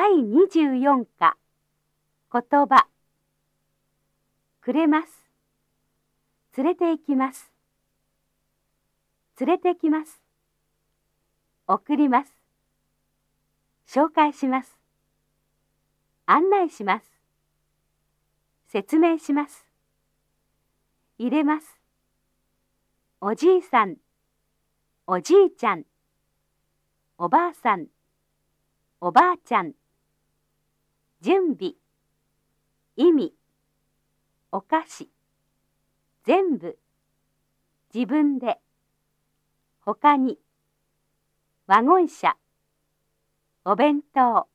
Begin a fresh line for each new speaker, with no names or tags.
第24課。言葉。くれます。連れて行きます。連れてきます。送ります。紹介します。案内します。説明します。入れます。おじいさん。おじいちゃん。おばあさん。おばあちゃん。備。意味。お菓子。全部。自分で。他に。ワゴン車。お弁当。